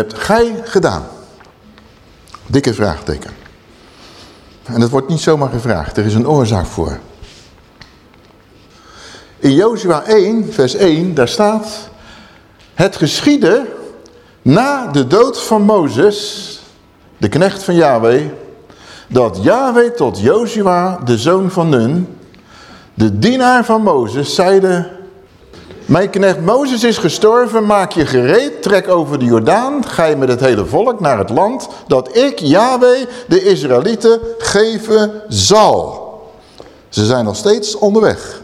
Hebt gij gedaan? Dikke vraagteken. En dat wordt niet zomaar gevraagd. Er is een oorzaak voor. In Jozua 1, vers 1, daar staat... Het geschiedde na de dood van Mozes, de knecht van Yahweh... dat Yahweh tot Jozua, de zoon van Nun... de dienaar van Mozes, zeide... Mijn knecht Mozes is gestorven, maak je gereed, trek over de Jordaan, ga je met het hele volk naar het land dat ik, Yahweh, de Israëlieten geven zal. Ze zijn nog steeds onderweg,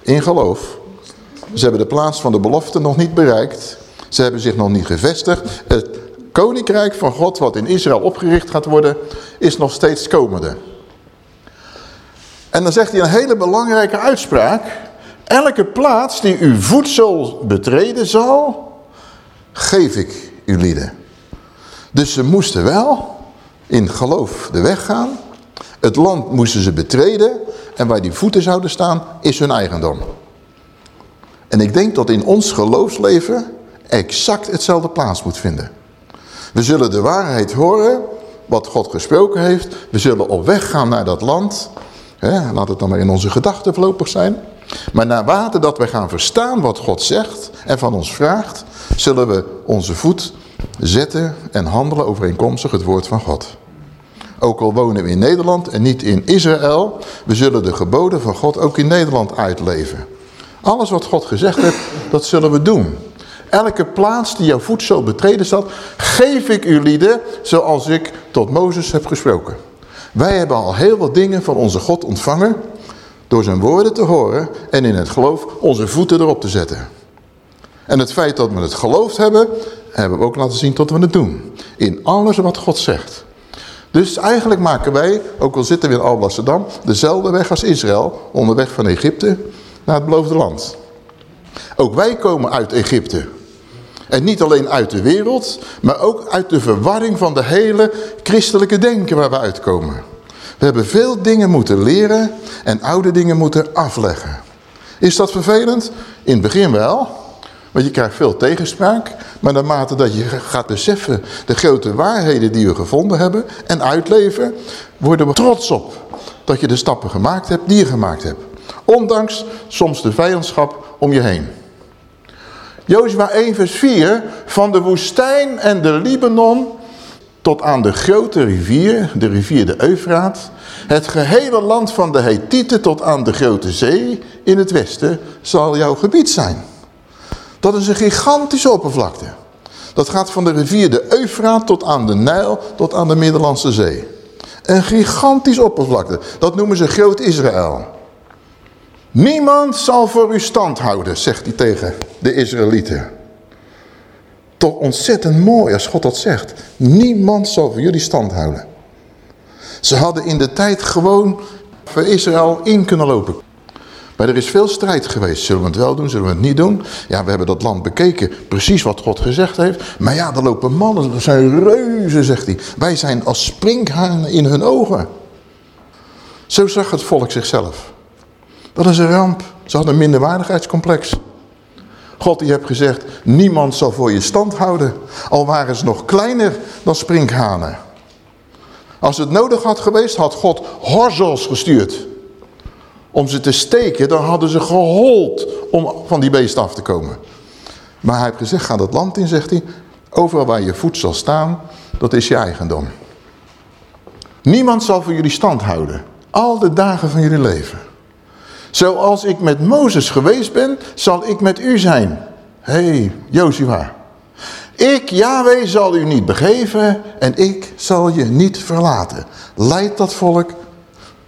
in geloof. Ze hebben de plaats van de belofte nog niet bereikt. Ze hebben zich nog niet gevestigd. Het koninkrijk van God wat in Israël opgericht gaat worden, is nog steeds komende. En dan zegt hij een hele belangrijke uitspraak. Elke plaats die uw voedsel betreden zal, geef ik uw lieden. Dus ze moesten wel in geloof de weg gaan. Het land moesten ze betreden. En waar die voeten zouden staan, is hun eigendom. En ik denk dat in ons geloofsleven exact hetzelfde plaats moet vinden. We zullen de waarheid horen, wat God gesproken heeft. We zullen op weg gaan naar dat land. laat het dan maar in onze gedachten voorlopig zijn. Maar naarmate dat wij gaan verstaan wat God zegt en van ons vraagt, zullen we onze voet zetten en handelen overeenkomstig het woord van God. Ook al wonen we in Nederland en niet in Israël, we zullen de geboden van God ook in Nederland uitleven. Alles wat God gezegd heeft, dat zullen we doen. Elke plaats die jouw voedsel betreden staat, geef ik u lieden zoals ik tot Mozes heb gesproken. Wij hebben al heel wat dingen van onze God ontvangen door zijn woorden te horen en in het geloof onze voeten erop te zetten. En het feit dat we het geloofd hebben, hebben we ook laten zien dat we het doen. In alles wat God zegt. Dus eigenlijk maken wij, ook al zitten we in Alblasserdam, dezelfde weg als Israël, onderweg van Egypte naar het beloofde land. Ook wij komen uit Egypte. En niet alleen uit de wereld, maar ook uit de verwarring van de hele christelijke denken waar we uitkomen. We hebben veel dingen moeten leren en oude dingen moeten afleggen. Is dat vervelend? In het begin wel, want je krijgt veel tegenspraak. Maar naarmate dat je gaat beseffen de grote waarheden die we gevonden hebben en uitleven, worden we trots op dat je de stappen gemaakt hebt die je gemaakt hebt. Ondanks soms de vijandschap om je heen. Jozua 1 vers 4, van de woestijn en de Libanon tot aan de grote rivier, de rivier de Eufraat, het gehele land van de Hethieten tot aan de grote zee in het westen zal jouw gebied zijn. Dat is een gigantische oppervlakte. Dat gaat van de rivier de Eufraat tot aan de Nijl, tot aan de Middellandse Zee. Een gigantisch oppervlakte. Dat noemen ze Groot Israël. Niemand zal voor u stand houden, zegt hij tegen de Israëlieten. Toch ontzettend mooi als God dat zegt. Niemand zal voor jullie stand houden. Ze hadden in de tijd gewoon voor Israël in kunnen lopen. Maar er is veel strijd geweest. Zullen we het wel doen, zullen we het niet doen? Ja, we hebben dat land bekeken, precies wat God gezegd heeft. Maar ja, er lopen mannen, er zijn reuzen, zegt hij. Wij zijn als sprinkhanen in hun ogen. Zo zag het volk zichzelf. Dat is een ramp. Ze hadden een minderwaardigheidscomplex. God die hebt gezegd, niemand zal voor je stand houden. Al waren ze nog kleiner dan sprinkhanen. Als het nodig had geweest, had God horzels gestuurd. Om ze te steken, dan hadden ze gehold om van die beest af te komen. Maar hij heeft gezegd, ga dat land in, zegt hij. Overal waar je voet zal staan, dat is je eigendom. Niemand zal voor jullie stand houden. Al de dagen van jullie leven. Zoals ik met Mozes geweest ben, zal ik met u zijn. Hé, hey, Joshua. Ik, Yahweh, zal u niet begeven en ik zal je niet verlaten. Leid dat volk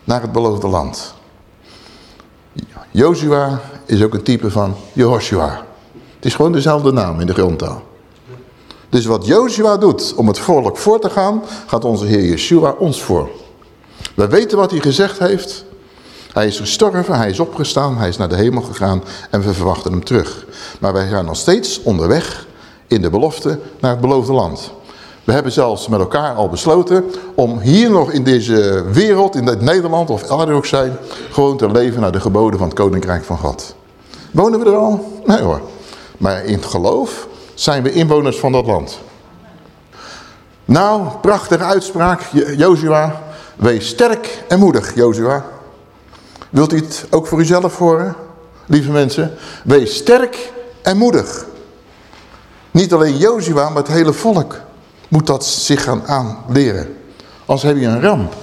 naar het beloofde land. Joshua is ook een type van Jehoshua. Het is gewoon dezelfde naam in de grondtaal. Dus wat Joshua doet om het volk voor te gaan, gaat onze Heer Yeshua ons voor. We weten wat hij gezegd heeft. Hij is gestorven, hij is opgestaan, hij is naar de hemel gegaan en we verwachten hem terug. Maar wij zijn nog steeds onderweg in de belofte naar het beloofde land. We hebben zelfs met elkaar al besloten om hier nog in deze wereld, in het Nederland of elders ook zijn, gewoon te leven naar de geboden van het Koninkrijk van God. Wonen we er al? Nee hoor. Maar in het geloof zijn we inwoners van dat land. Nou, prachtige uitspraak, Jozua. Wees sterk en moedig, Jozua. Wilt u het ook voor uzelf horen, lieve mensen? Wees sterk en moedig. Niet alleen Jozua, maar het hele volk moet dat zich gaan aanleren. Als heb je een ramp.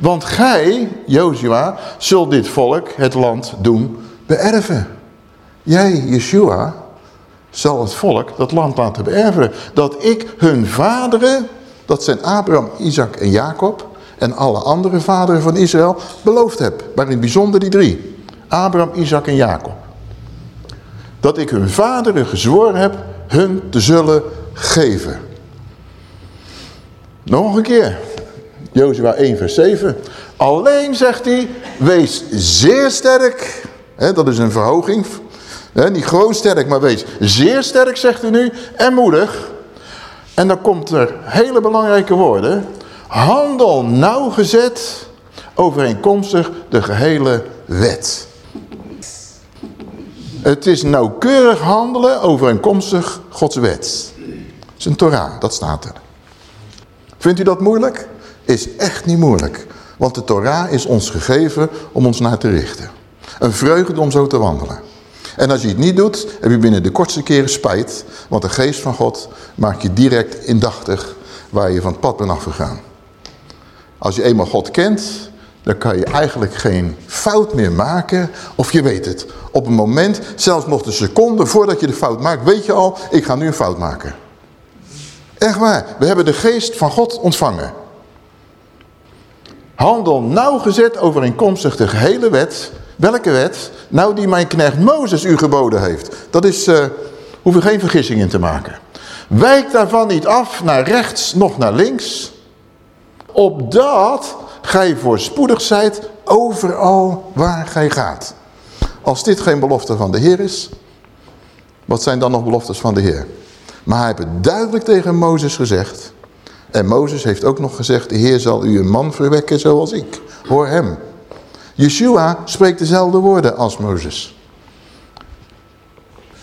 Want gij, Jozua, zult dit volk, het land, doen beërven. Jij, Yeshua, zal het volk dat land laten beërven. Dat ik hun vaderen, dat zijn Abraham, Isaac en Jacob... en alle andere vaderen van Israël beloofd heb. Maar in het bijzonder die drie. Abraham, Isaac en Jacob. Dat ik hun vaderen gezworen heb hun te zullen geven. Nog een keer. Jozua 1 vers 7. Alleen zegt hij, wees zeer sterk. dat is een verhoging. niet gewoon sterk, maar wees zeer sterk, zegt hij nu. En moedig. En dan komt er hele belangrijke woorden. Handel nauwgezet overeenkomstig de gehele wet. Het is nauwkeurig handelen overeenkomstig Gods wet. Het is een Torah, dat staat er. Vindt u dat moeilijk? Is echt niet moeilijk. Want de Torah is ons gegeven om ons naar te richten. Een vreugde om zo te wandelen. En als je het niet doet, heb je binnen de kortste keren spijt. Want de geest van God maakt je direct indachtig waar je van het pad bent afgegaan. Als je eenmaal God kent, dan kan je eigenlijk geen fout meer maken. Of je weet het. Op een moment, zelfs nog de seconde voordat je de fout maakt, weet je al, ik ga nu een fout maken. Echt waar. We hebben de geest van God ontvangen. Handel nauwgezet overeenkomstig de gehele wet. Welke wet? Nou die mijn knecht Mozes u geboden heeft. Dat is, uh, hoef je geen vergissing in te maken. Wijk daarvan niet af naar rechts nog naar links. Opdat gij voorspoedig zijt overal waar gij gaat. Als dit geen belofte van de Heer is, wat zijn dan nog beloftes van de Heer? Maar hij heeft het duidelijk tegen Mozes gezegd. En Mozes heeft ook nog gezegd, de Heer zal u een man verwekken zoals ik. Hoor hem. Yeshua spreekt dezelfde woorden als Mozes.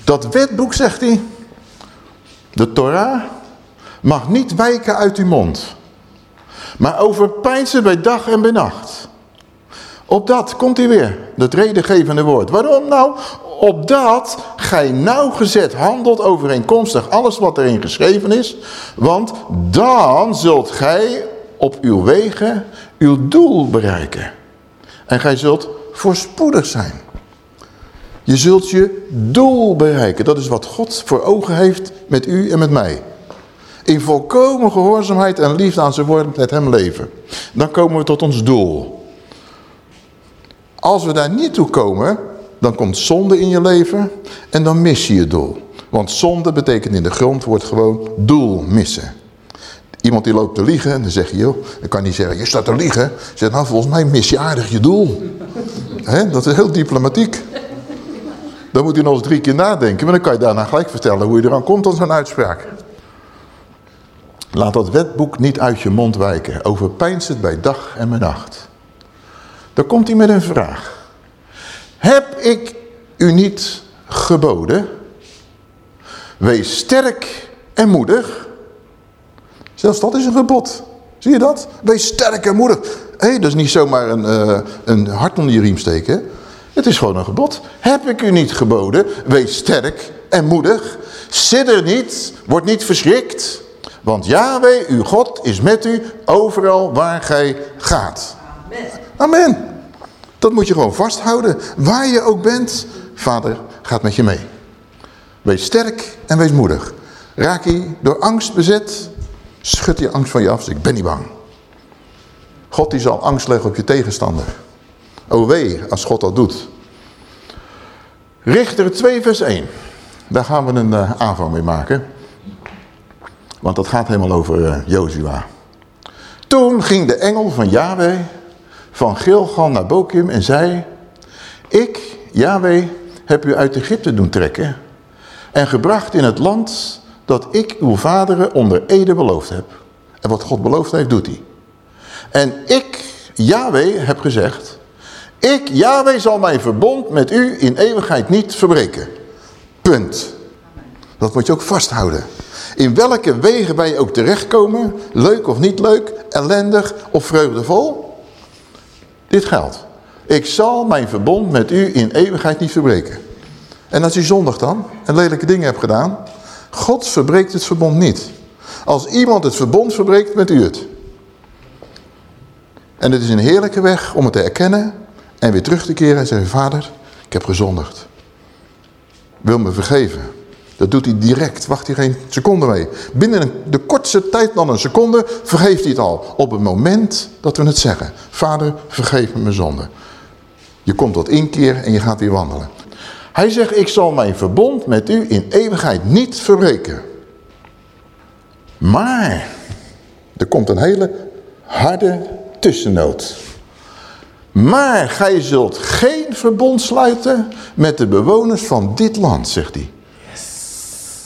Dat wetboek, zegt hij, de Torah, mag niet wijken uit uw mond. Maar overpijnsen bij dag en bij nacht. Op dat komt hij weer, het redengevende woord. Waarom nou? Opdat gij nauwgezet handelt overeenkomstig alles wat erin geschreven is. Want dan zult gij op uw wegen uw doel bereiken. En gij zult voorspoedig zijn. Je zult je doel bereiken. Dat is wat God voor ogen heeft met u en met mij. In volkomen gehoorzaamheid en liefde aan zijn woord met hem leven. Dan komen we tot ons doel. Als we daar niet toe komen, dan komt zonde in je leven en dan mis je je doel. Want zonde betekent in de grondwoord gewoon doel missen. Iemand die loopt te liegen en dan zeg je, joh, dan kan niet zeggen, je staat te liegen. Zeg, nou volgens mij mis je aardig je doel. Dat is heel diplomatiek. Dan moet je nog eens drie keer nadenken, maar dan kan je daarna gelijk vertellen hoe je eraan komt tot zo'n uitspraak. Laat dat wetboek niet uit je mond wijken. Overpijns het bij dag en bij nacht. Dan komt hij met een vraag. Heb ik u niet geboden? Wees sterk en moedig. Zelfs dat is een gebod. Zie je dat? Wees sterk en moedig. Hé, dat is niet zomaar een, uh, een hart onder je riem steken. Het is gewoon een gebod. Heb ik u niet geboden? Wees sterk en moedig. Sidder niet, word niet verschrikt. Want Yahweh, uw God, is met u overal waar gij gaat. Amen. Amen. Dat moet je gewoon vasthouden. Waar je ook bent, vader gaat met je mee. Wees sterk en wees moedig. Raak je door angst bezet, schud die angst van je af. Ik ben niet bang. God die zal angst leggen op je tegenstander. O wee, als God dat doet. Richter 2 vers 1. Daar gaan we een uh, aanvang mee maken. Want dat gaat helemaal over uh, Jozua. Toen ging de engel van Yahweh van Gilgal naar Bokim en zei... Ik, Yahweh, heb u uit Egypte doen trekken... en gebracht in het land dat ik uw vaderen onder ede beloofd heb. En wat God beloofd heeft, doet hij. En ik, Yahweh, heb gezegd... Ik, Yahweh, zal mijn verbond met u in eeuwigheid niet verbreken. Punt. Dat moet je ook vasthouden. In welke wegen wij ook terechtkomen, leuk of niet leuk, ellendig of vreugdevol. Dit geldt. Ik zal mijn verbond met u in eeuwigheid niet verbreken. En als u zondig dan en lelijke dingen hebt gedaan, God verbreekt het verbond niet. Als iemand het verbond verbreekt, met u het. En het is een heerlijke weg om het te erkennen en weer terug te keren en zeggen, vader, ik heb gezondigd. Wil me vergeven. Dat doet hij direct, wacht hij geen seconde mee. Binnen de kortste tijd dan een seconde vergeeft hij het al. Op het moment dat we het zeggen. Vader, vergeef me mijn zonde. Je komt tot inkeer en je gaat weer wandelen. Hij zegt, ik zal mijn verbond met u in eeuwigheid niet verbreken. Maar, er komt een hele harde tussennoot. Maar gij zult geen verbond sluiten met de bewoners van dit land, zegt hij.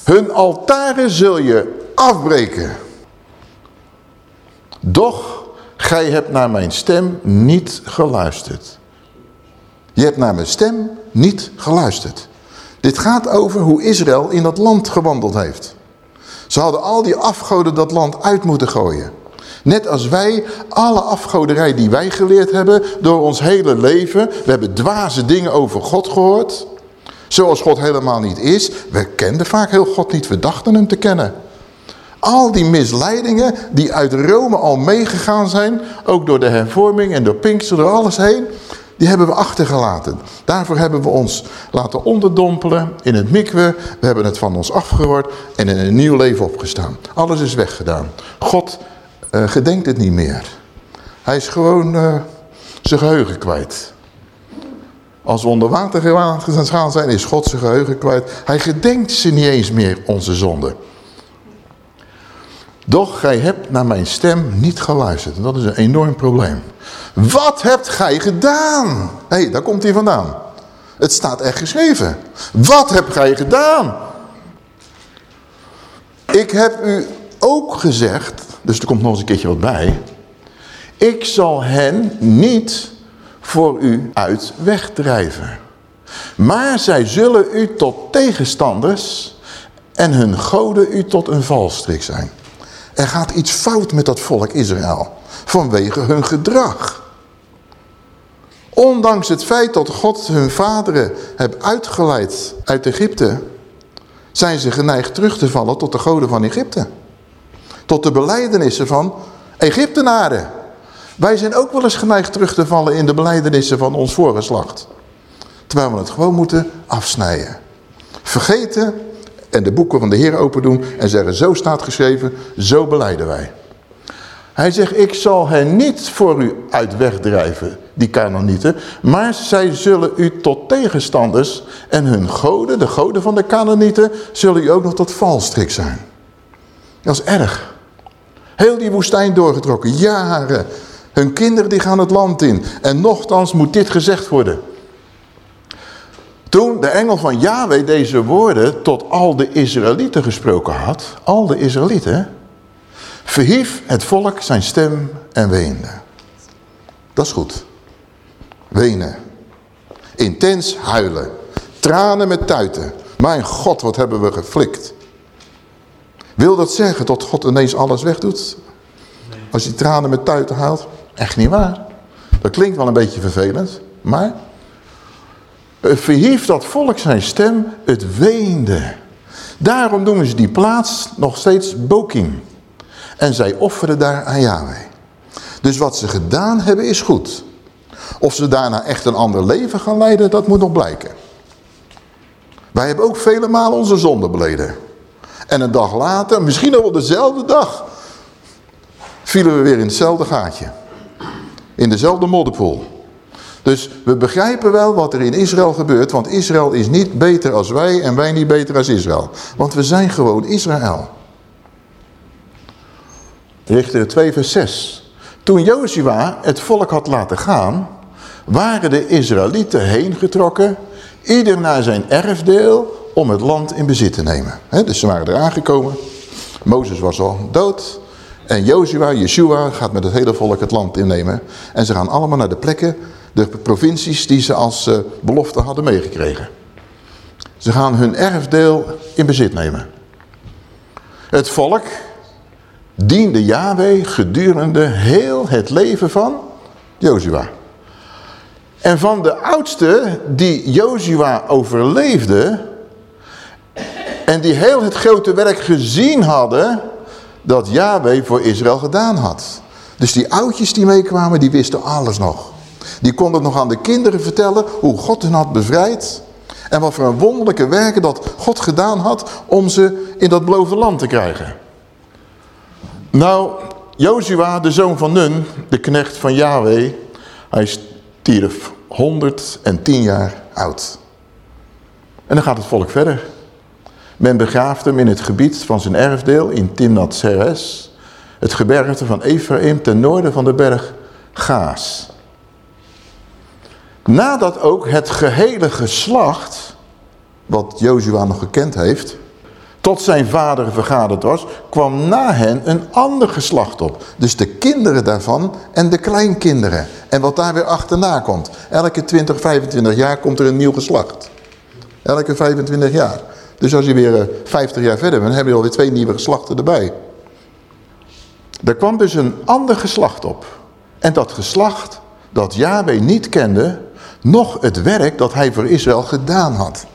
Hun altaren zul je afbreken. Doch, gij hebt naar mijn stem niet geluisterd. Je hebt naar mijn stem niet geluisterd. Dit gaat over hoe Israël in dat land gewandeld heeft. Ze hadden al die afgoden dat land uit moeten gooien. Net als wij alle afgoderij die wij geleerd hebben door ons hele leven. We hebben dwaze dingen over God gehoord. Zoals God helemaal niet is. We kenden vaak heel God niet, we dachten hem te kennen. Al die misleidingen die uit Rome al meegegaan zijn, ook door de hervorming en door Pinkster, door alles heen, die hebben we achtergelaten. Daarvoor hebben we ons laten onderdompelen in het mikwe. We hebben het van ons afgehoord en in een nieuw leven opgestaan. Alles is weggedaan. God uh, gedenkt het niet meer. Hij is gewoon uh, zijn geheugen kwijt. Als we onder water gaan zijn, is God zijn geheugen kwijt. Hij gedenkt ze niet eens meer, onze zonde. Doch gij hebt naar mijn stem niet geluisterd. Dat is een enorm probleem. Wat hebt gij gedaan? Hé, hey, daar komt hij vandaan. Het staat echt geschreven. Wat hebt gij gedaan? Ik heb u ook gezegd, dus er komt nog eens een keertje wat bij. Ik zal hen niet voor u uit wegdrijven. Maar zij zullen u tot tegenstanders en hun goden u tot een valstrik zijn. Er gaat iets fout met dat volk Israël vanwege hun gedrag. Ondanks het feit dat God hun vaderen heeft uitgeleid uit Egypte, zijn ze geneigd terug te vallen tot de goden van Egypte. Tot de beleidenissen van Egyptenaren. Wij zijn ook wel eens geneigd terug te vallen in de beleidenissen van ons voorgeslacht. Terwijl we het gewoon moeten afsnijden. Vergeten en de boeken van de Heer open doen en zeggen zo staat geschreven, zo beleiden wij. Hij zegt, ik zal hen niet voor u uit wegdrijven, die Canaanieten, maar zij zullen u tot tegenstanders en hun goden, de goden van de Canaanieten, zullen u ook nog tot valstrik zijn. Dat is erg. Heel die woestijn doorgetrokken, jaren. Hun kinderen die gaan het land in. En nochtans moet dit gezegd worden. Toen de engel van Yahweh deze woorden tot al de Israëlieten gesproken had, al de Israëlieten, verhief het volk zijn stem en weende. Dat is goed. Wenen. Intens huilen. Tranen met tuiten. Mijn God, wat hebben we geflikt. Wil dat zeggen dat God ineens alles wegdoet? Als je tranen met tuiten haalt? Echt niet waar. Dat klinkt wel een beetje vervelend, maar... Verhief dat volk zijn stem, het weende. Daarom noemen ze die plaats nog steeds Bokim. En zij offeren daar aan Yahweh. Dus wat ze gedaan hebben is goed. Of ze daarna echt een ander leven gaan leiden, dat moet nog blijken. Wij hebben ook vele malen onze zonde beleden. En een dag later, misschien al wel dezelfde dag, vielen we weer in hetzelfde gaatje. In dezelfde modderpoel. Dus we begrijpen wel wat er in Israël gebeurt, want Israël is niet beter als wij en wij niet beter als Israël. Want we zijn gewoon Israël. Richter 2 vers 6. Toen Jozua het volk had laten gaan, waren de Israëlieten heen getrokken, ieder naar zijn erfdeel, om het land in bezit te nemen. dus ze waren er aangekomen. Mozes was al dood. En Jozua, Yeshua, gaat met het hele volk het land innemen. En ze gaan allemaal naar de plekken, de provincies die ze als uh, belofte hadden meegekregen. Ze gaan hun erfdeel in bezit nemen. Het volk diende Yahweh gedurende heel het leven van Jozua. En van de oudste die Jozua overleefde en die heel het grote werk gezien hadden dat Yahweh voor Israël gedaan had. Dus die oudjes die meekwamen, die wisten alles nog. Die konden nog aan de kinderen vertellen hoe God hen had bevrijd. En wat voor een wonderlijke werken dat God gedaan had om ze in dat beloofde land te krijgen. Nou, Jozua, de zoon van Nun, de knecht van Yahweh, hij stierf 110 jaar oud. En dan gaat het volk verder. Men begraaft hem in het gebied van zijn erfdeel in Timnat Seres, het gebergte van Ephraim ten noorden van de berg Gaas. Nadat ook het gehele geslacht, wat Jozua nog gekend heeft, tot zijn vader vergaderd was, kwam na hen een ander geslacht op. Dus de kinderen daarvan en de kleinkinderen. En wat daar weer achterna komt. Elke 20, 25 jaar komt er een nieuw geslacht. Elke 25 jaar. Dus als je weer 50 eh, jaar verder bent, heb je alweer twee nieuwe geslachten erbij. Er kwam dus een ander geslacht op. En dat geslacht dat Yahweh niet kende, nog het werk dat hij voor Israël gedaan had.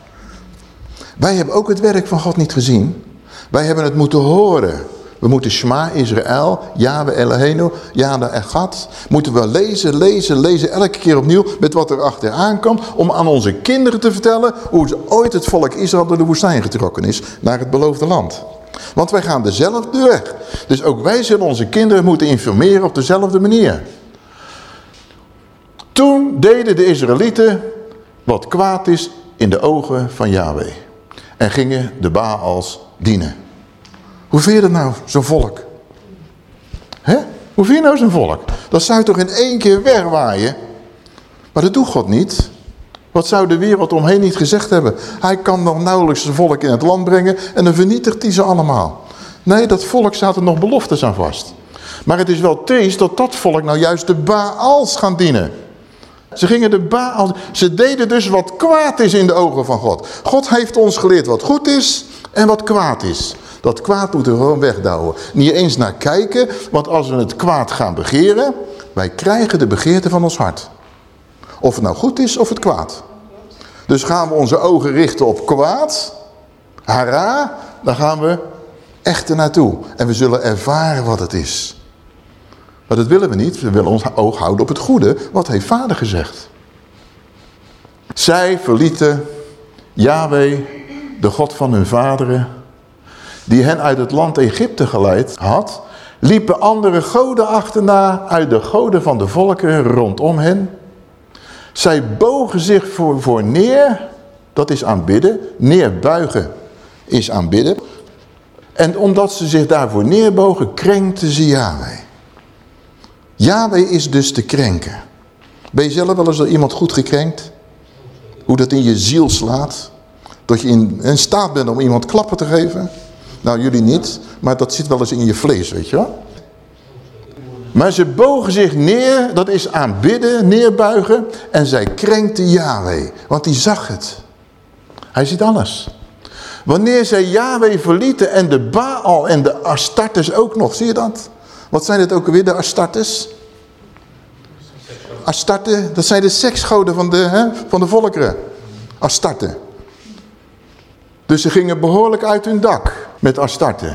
Wij hebben ook het werk van God niet gezien. Wij hebben het moeten horen. We moeten Shema Israël, Yahweh Eloheinu, Yahweh Echad. Moeten we lezen, lezen, lezen, elke keer opnieuw met wat er achteraan komt. Om aan onze kinderen te vertellen hoe ooit het volk Israël door de woestijn getrokken is naar het beloofde land. Want wij gaan dezelfde weg. Dus ook wij zullen onze kinderen moeten informeren op dezelfde manier. Toen deden de Israëlieten wat kwaad is in de ogen van Yahweh. En gingen de Baals dienen. Hoe vind je dat nou, zo'n volk? Hè? Hoe vind je nou zo'n volk? Dat zou toch in één keer wegwaaien? Maar dat doet God niet. Wat zou de wereld omheen niet gezegd hebben? Hij kan nog nauwelijks zijn volk in het land brengen en dan vernietigt hij ze allemaal. Nee, dat volk staat er nog beloftes aan vast. Maar het is wel triest dat dat volk nou juist de Baals gaan dienen. Ze gingen de Baal, ze deden dus wat kwaad is in de ogen van God. God heeft ons geleerd wat goed is en wat kwaad is. Dat kwaad moeten we gewoon wegdouwen. Niet eens naar kijken, want als we het kwaad gaan begeren, wij krijgen de begeerte van ons hart. Of het nou goed is of het kwaad. Dus gaan we onze ogen richten op kwaad, hara, dan gaan we echt naartoe. En we zullen ervaren wat het is. Maar dat willen we niet. We willen ons oog houden op het goede. Wat heeft vader gezegd? Zij verlieten Yahweh, de God van hun vaderen, die hen uit het land Egypte geleid had, liepen andere goden achterna uit de goden van de volken rondom hen. Zij bogen zich voor, voor neer, dat is aanbidden, neerbuigen is aanbidden. En omdat ze zich daarvoor neerbogen, krenkten ze Yahweh. Yahweh is dus te krenken. Ben je zelf wel eens door iemand goed gekrenkt? Hoe dat in je ziel slaat? Dat je in, in staat bent om iemand klappen te geven? Nou, jullie niet, maar dat zit wel eens in je vlees, weet je wel? Maar ze bogen zich neer, dat is aanbidden, neerbuigen. En zij krenkte Yahweh, want die zag het. Hij ziet alles. Wanneer zij Yahweh verlieten en de Baal en de Astartes ook nog, zie je dat? Wat zijn het ook weer, de Astartes? Astarte, dat zijn de seksgoden van de, hè, van de volkeren. Astarte. Dus ze gingen behoorlijk uit hun dak met Astarte.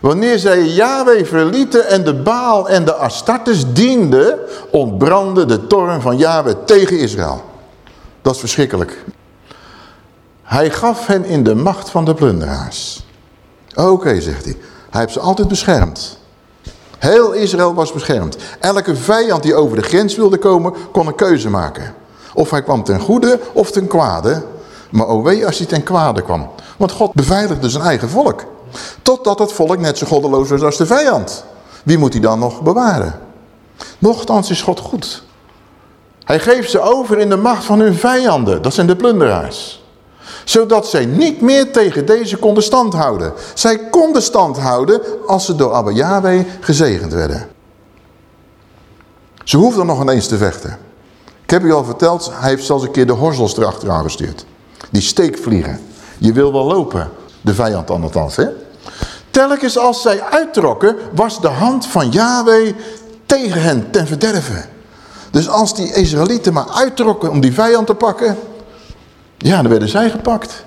Wanneer zij Yahweh verlieten en de Baal en de Astartes dienden, ontbrandde de toren van Yahweh tegen Israël. Dat is verschrikkelijk. Hij gaf hen in de macht van de plunderaars. Oké, zegt hij. Hij heeft ze altijd beschermd. Heel Israël was beschermd. Elke vijand die over de grens wilde komen, kon een keuze maken. Of hij kwam ten goede of ten kwade. Maar o wee als hij ten kwade kwam. Want God beveiligde zijn eigen volk. Totdat het volk net zo goddeloos was als de vijand. Wie moet hij dan nog bewaren? Nochtans is God goed. Hij geeft ze over in de macht van hun vijanden. Dat zijn de plunderaars. Zodat zij niet meer tegen deze konden stand houden. Zij konden stand houden als ze door Abba Yahweh gezegend werden. Ze hoefden nog ineens te vechten. Ik heb u al verteld, hij heeft zelfs een keer de horzels erachteraan gestuurd. Steekvliegen. Je wil wel lopen, de vijand althans. Telkens als zij uittrokken, was de hand van Yahweh tegen hen ten verderven. Dus als die Israëlieten maar uittrokken om die vijand te pakken, ja, dan werden zij gepakt.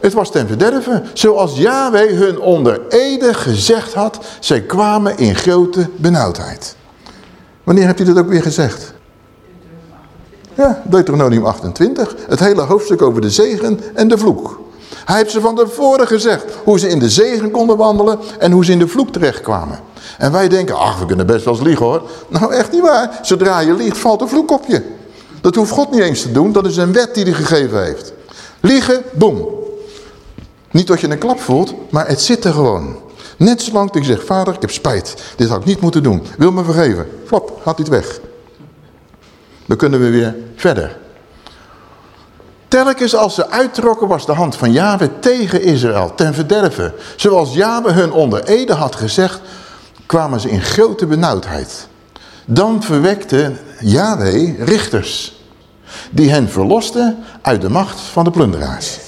Het was ten verderven. Zoals Yahweh hun onder Ede gezegd had, zij kwamen in grote benauwdheid. Wanneer hebt u dat ook weer gezegd? Ja, Deuteronomium 28. Het hele hoofdstuk over de zegen en de vloek. Hij heeft ze van tevoren gezegd hoe ze in de zegen konden wandelen en hoe ze in de vloek terechtkwamen. En wij denken, ach we kunnen best wel eens liegen hoor. Nou echt niet waar. Zodra je liegt valt een vloek op je. Dat hoeft God niet eens te doen, dat is een wet die hij gegeven heeft. Liegen, boem. Niet dat je een klap voelt, maar het zit er gewoon. Net zolang je zegt, vader ik heb spijt. Dit had ik niet moeten doen. Wil me vergeven. Flop, gaat dit weg. Dan kunnen we weer verder. Telkens als ze uittrokken was de hand van Yahweh tegen Israël ten verderven. Zoals Yahweh hun onder Ede had gezegd, kwamen ze in grote benauwdheid. Dan verwekte Yahweh richters, die hen verlosten uit de macht van de plunderaars.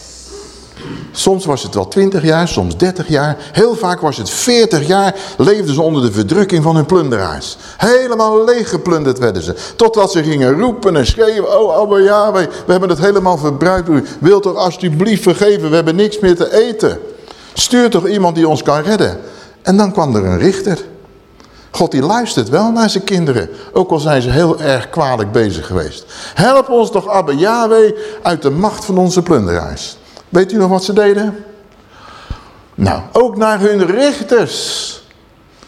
Soms was het wel 20 jaar, soms 30 jaar. Heel vaak was het 40 jaar leefden ze onder de verdrukking van hun plunderaars. Helemaal leeggeplunderd werden ze. Totdat ze gingen roepen en schreeuwen. Oh Abba Yahweh, we hebben het helemaal verbruikt. U wilt toch alsjeblieft vergeven, we hebben niks meer te eten. Stuur toch iemand die ons kan redden. En dan kwam er een richter. God die luistert wel naar zijn kinderen. Ook al zijn ze heel erg kwalijk bezig geweest. Help ons toch Abba Yahweh uit de macht van onze plunderaars. Weet u nog wat ze deden? Nou, ook naar hun richters.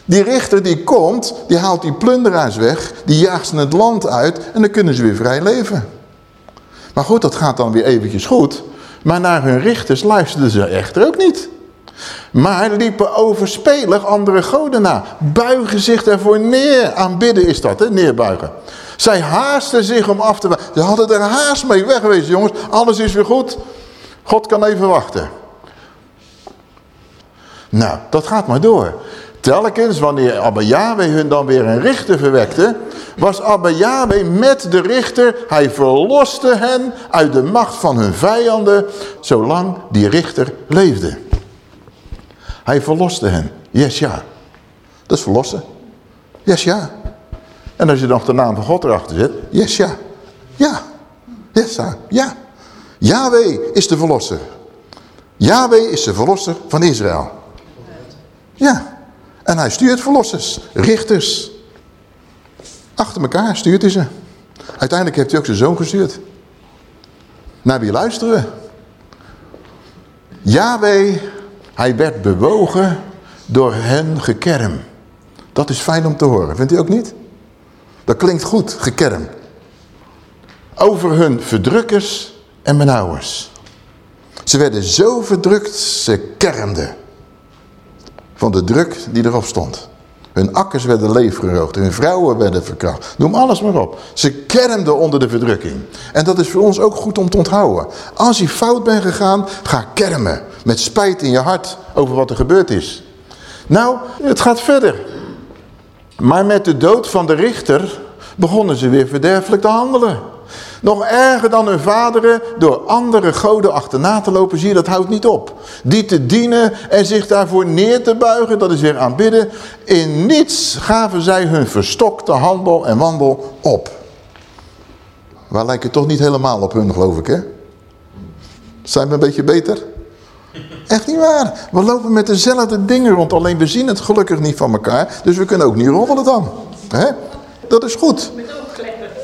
Die richter die komt, die haalt die plunderaars weg, die jaagt ze het land uit en dan kunnen ze weer vrij leven. Maar goed, dat gaat dan weer eventjes goed. Maar naar hun richters luisterden ze echter ook niet. Maar liepen overspelig andere goden na. Buigen zich daarvoor neer. Aanbidden is dat, hè? neerbuigen. Zij haasten zich om af te. Ze hadden er haast mee wegwezen, jongens. Alles is weer goed. God kan even wachten. Nou, dat gaat maar door. Telkens wanneer Abba Yahweh hun dan weer een richter verwekte, was Abba Yahweh met de richter, hij verloste hen uit de macht van hun vijanden, zolang die richter leefde. Hij verloste hen. Yes, ja. Dat is verlossen. Yes, ja. En als je nog de naam van God erachter zet, yes, ja. Ja. Yes, ja. Ja. Yahweh is de verlosser. Yahweh is de verlosser van Israël. Ja. En hij stuurt verlossers, richters. Achter elkaar stuurt hij ze. Uiteindelijk heeft hij ook zijn zoon gestuurd. Naar wie luisteren we? Yahweh, hij werd bewogen door hen gekerm. Dat is fijn om te horen, vindt u ook niet? Dat klinkt goed, gekerm. Over hun verdrukkers en benauwers. Ze werden zo verdrukt, ze kermden. Van de druk die erop stond. Hun akkers werden leefgeroogd, hun vrouwen werden verkracht. Noem alles maar op. Ze kermden onder de verdrukking. En dat is voor ons ook goed om te onthouden. Als je fout bent gegaan, ga kermen. Met spijt in je hart over wat er gebeurd is. Nou, het gaat verder. Maar met de dood van de richter begonnen ze weer verderfelijk te handelen. Nog erger dan hun vaderen door andere goden achterna te lopen, zie je, dat houdt niet op. Die te dienen en zich daarvoor neer te buigen, dat is weer aanbidden. In niets gaven zij hun verstokte handel en wandel op. Waar lijkt het toch niet helemaal op hun, geloof ik, hè? Zijn we een beetje beter? Echt niet waar. We lopen met dezelfde dingen rond, alleen we zien het gelukkig niet van elkaar. Dus we kunnen ook niet roddelen dan. Dat is goed.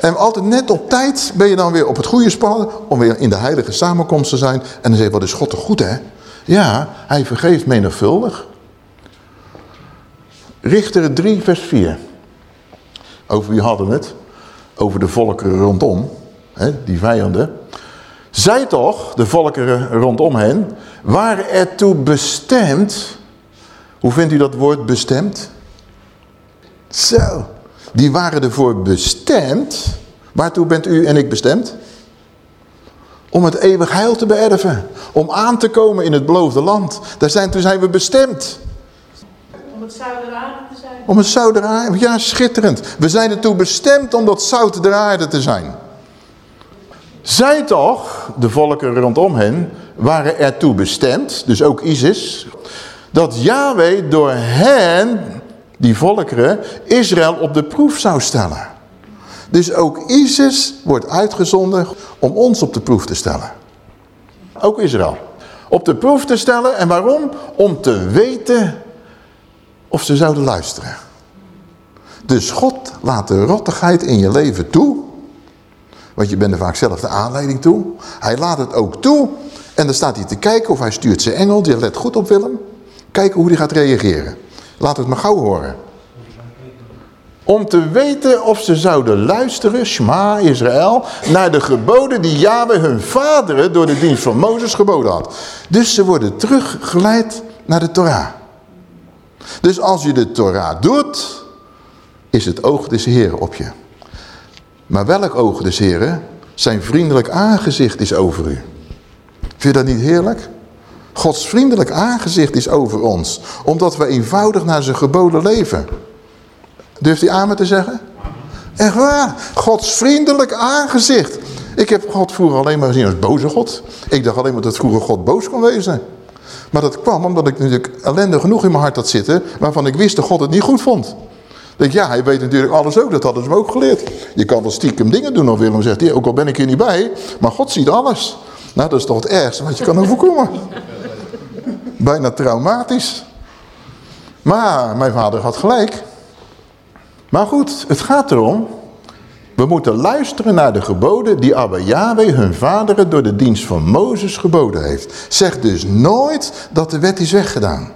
En altijd net op tijd ben je dan weer op het goede spannen om weer in de heilige samenkomst te zijn. En dan zeg je, wat is God toch goed hè? Ja, hij vergeeft menigvuldig. Richter 3 vers 4. Over wie hadden we het? Over de volkeren rondom, hè, die vijanden. Zij toch, de volkeren rondom hen, waren ertoe bestemd. Hoe vindt u dat woord bestemd? Zo, die waren ervoor bestemd. Waartoe bent u en ik bestemd? Om het eeuwig heil te beërven. Om aan te komen in het beloofde land. Daar zijn, toen zijn we bestemd. Om het zout der aarde te zijn. Om het zout der aarde, ja schitterend. We zijn ertoe bestemd om dat zout der aarde te zijn. Zij toch, de volken rondom hen, waren ertoe bestemd, dus ook ISIS, dat Yahweh door hen, die volkeren, Israël op de proef zou stellen. Dus ook ISIS wordt uitgezonden om ons op de proef te stellen. Ook Israël. Op de proef te stellen. En waarom? Om te weten of ze zouden luisteren. Dus God laat de rottigheid in je leven toe. Want je bent er vaak zelf de aanleiding toe. Hij laat het ook toe. En dan staat hij te kijken of hij stuurt zijn engel. Die let goed op Willem. Kijken hoe hij gaat reageren. Laat het maar gauw horen. Om te weten of ze zouden luisteren, Shema Israël, naar de geboden die Yahweh hun vaderen door de dienst van Mozes geboden had. Dus ze worden teruggeleid naar de Torah. Dus als je de Torah doet, is het oog des Heren op je. Maar welk oog des Heren? Zijn vriendelijk aangezicht is over u. Vind je dat niet heerlijk? Gods vriendelijk aangezicht is over ons. Omdat we eenvoudig naar zijn geboden leven. Durft hij amen te zeggen? Echt waar. Gods vriendelijk aangezicht. Ik heb God vroeger alleen maar gezien als boze God. Ik dacht alleen maar dat vroeger God boos kon wezen. Maar dat kwam omdat ik natuurlijk ellende genoeg in mijn hart had zitten... waarvan ik wist dat God het niet goed vond. Denk, ja, hij weet natuurlijk alles ook. Dat hadden ze me ook geleerd. Je kan wel stiekem dingen doen, of Willem zegt. Ja, ook al ben ik hier niet bij, maar God ziet alles. Nou, dat is toch het ergste wat je kan overkomen. Bijna traumatisch. Maar mijn vader had gelijk. Maar goed, het gaat erom, we moeten luisteren naar de geboden die Abba Yahweh hun vaderen door de dienst van Mozes geboden heeft. Zeg dus nooit dat de wet is weggedaan.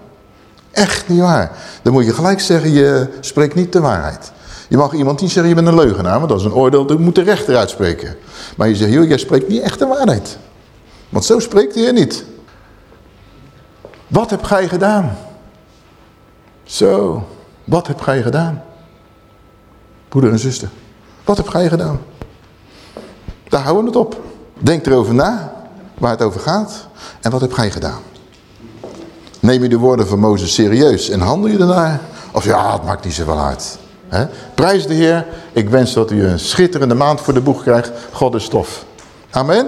Echt niet waar. Dan moet je gelijk zeggen, je spreekt niet de waarheid. Je mag iemand niet zeggen, je bent een leugenaar, want dat is een oordeel, dat moet de rechter uitspreken. Maar je zegt, joh, jij spreekt niet echt de waarheid. Want zo spreekt hij niet. Wat heb gij gedaan? Zo, wat heb gij gedaan? Broeder en zuster, wat heb jij gedaan? Daar houden we het op. Denk erover na, waar het over gaat. En wat heb jij gedaan? Neem je de woorden van Mozes serieus en handel je ernaar? Of ja, het maakt niet zoveel uit. He? Prijs de Heer. Ik wens dat u een schitterende maand voor de boeg krijgt. God is stof. Amen.